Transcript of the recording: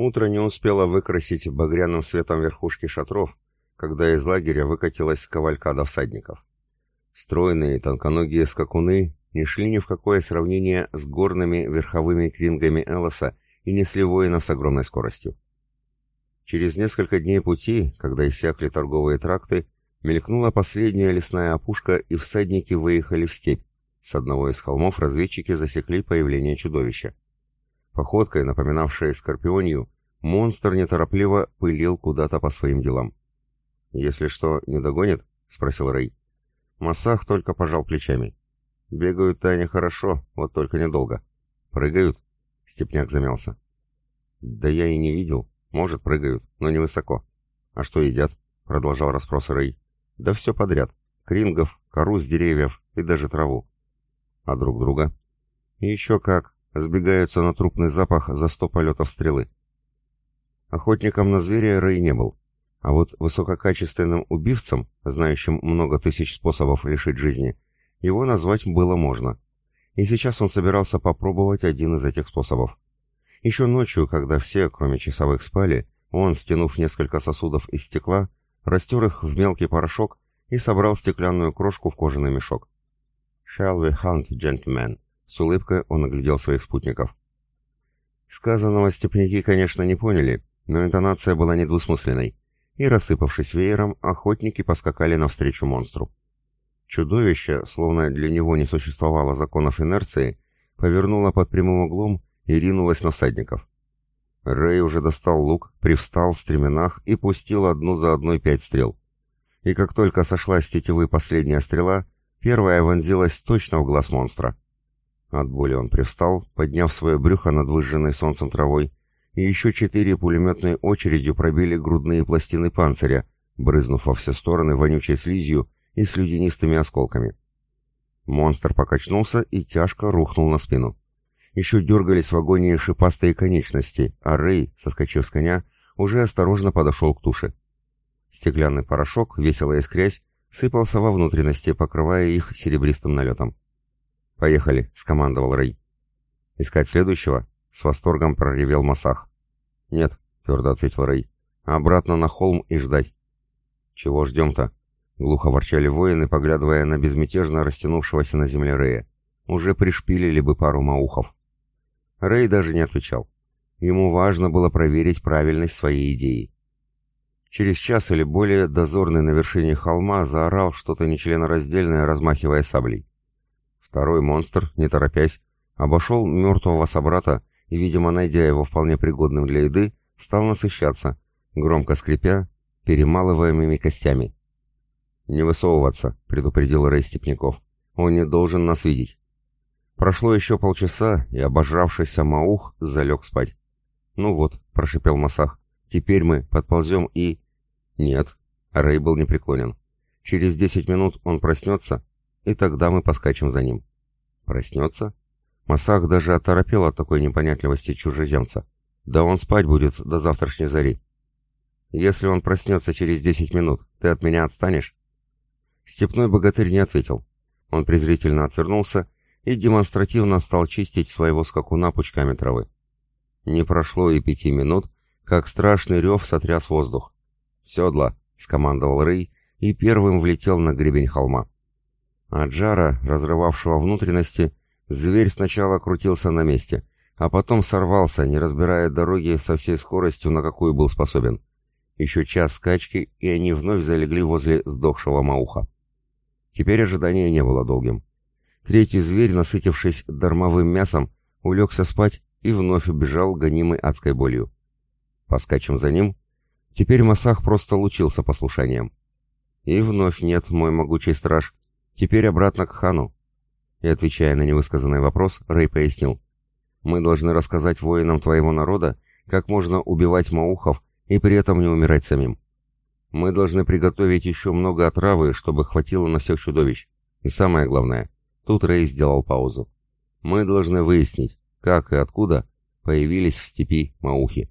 Утро не успело выкрасить багряным светом верхушки шатров, когда из лагеря выкатилась кавалькада всадников. Стройные тонконогие скакуны не шли ни в какое сравнение с горными верховыми крингами Элоса и несли воинов с огромной скоростью. Через несколько дней пути, когда иссякли торговые тракты, мелькнула последняя лесная опушка, и всадники выехали в степь. С одного из холмов разведчики засекли появление чудовища. Походкой, напоминавшей скорпионью, монстр неторопливо пылил куда-то по своим делам. «Если что, не догонит?» — спросил Рэй. Масах только пожал плечами. «Бегают-то они хорошо, вот только недолго. Прыгают?» — Степняк замялся. «Да я и не видел. Может, прыгают, но не высоко. А что едят?» — продолжал расспрос Рэй. «Да все подряд. Крингов, кору с деревьев и даже траву. А друг друга?» «Еще как сбегаются на трупный запах за сто полетов стрелы. Охотником на зверя Рэй не был, а вот высококачественным убивцем, знающим много тысяч способов лишить жизни, его назвать было можно. И сейчас он собирался попробовать один из этих способов. Еще ночью, когда все, кроме часовых, спали, он, стянув несколько сосудов из стекла, растер их в мелкий порошок и собрал стеклянную крошку в кожаный мешок. «Shall we hunt, gentlemen?» С улыбкой он оглядел своих спутников. Сказанного степняки, конечно, не поняли, но интонация была недвусмысленной, и, рассыпавшись веером, охотники поскакали навстречу монстру. Чудовище, словно для него не существовало законов инерции, повернуло под прямым углом и ринулось на всадников. Рэй уже достал лук, привстал в стременах и пустил одну за одной пять стрел. И как только сошла с тетивы последняя стрела, первая вонзилась точно в глаз монстра. От боли он привстал, подняв свое брюхо над выжженной солнцем травой, и еще четыре пулеметные очередью пробили грудные пластины панциря, брызнув во все стороны вонючей слизью и слюдянистыми осколками. Монстр покачнулся и тяжко рухнул на спину. Еще дергались в агонии шипастые конечности, а Рэй, соскочив с коня, уже осторожно подошел к туше. Стеклянный порошок, весело искрясь, сыпался во внутренности, покрывая их серебристым налетом. «Поехали», — скомандовал Рэй. «Искать следующего?» — с восторгом проревел Масах. «Нет», — твердо ответил Рэй. «Обратно на холм и ждать». «Чего ждем-то?» — глухо ворчали воины, поглядывая на безмятежно растянувшегося на земле Рэя. «Уже пришпилили бы пару маухов». Рэй даже не отвечал. Ему важно было проверить правильность своей идеи. Через час или более дозорный на вершине холма заорал что-то нечленораздельное, размахивая саблей. Второй монстр, не торопясь, обошел мертвого собрата и, видимо, найдя его вполне пригодным для еды, стал насыщаться, громко скрипя, перемалываемыми костями. «Не высовываться», — предупредил Рэй Степняков. «Он не должен нас видеть». Прошло еще полчаса, и обожравшийся Маух залег спать. «Ну вот», — прошипел Масах, — «теперь мы подползем и...» «Нет», — Рэй был непреклонен. «Через десять минут он проснется, и тогда мы поскачем за ним. Проснется? Масах даже оторопел от такой непонятливости чужеземца. Да он спать будет до завтрашней зари. Если он проснется через десять минут, ты от меня отстанешь? Степной богатырь не ответил. Он презрительно отвернулся и демонстративно стал чистить своего скакуна пучками травы. Не прошло и пяти минут, как страшный рев сотряс воздух. «Седла!» — скомандовал Рэй и первым влетел на гребень холма. От жара, разрывавшего внутренности, зверь сначала крутился на месте, а потом сорвался, не разбирая дороги со всей скоростью, на какую был способен. Еще час скачки, и они вновь залегли возле сдохшего мауха. Теперь ожидание не было долгим. Третий зверь, насытившись дармовым мясом, улегся спать и вновь убежал, гонимый адской болью. Поскачем за ним, теперь Масах просто лучился послушанием. И вновь нет, мой могучий страж, Теперь обратно к хану. И отвечая на невысказанный вопрос, Рэй пояснил. Мы должны рассказать воинам твоего народа, как можно убивать маухов и при этом не умирать самим. Мы должны приготовить еще много отравы, чтобы хватило на всех чудовищ. И самое главное, тут Рэй сделал паузу. Мы должны выяснить, как и откуда появились в степи маухи.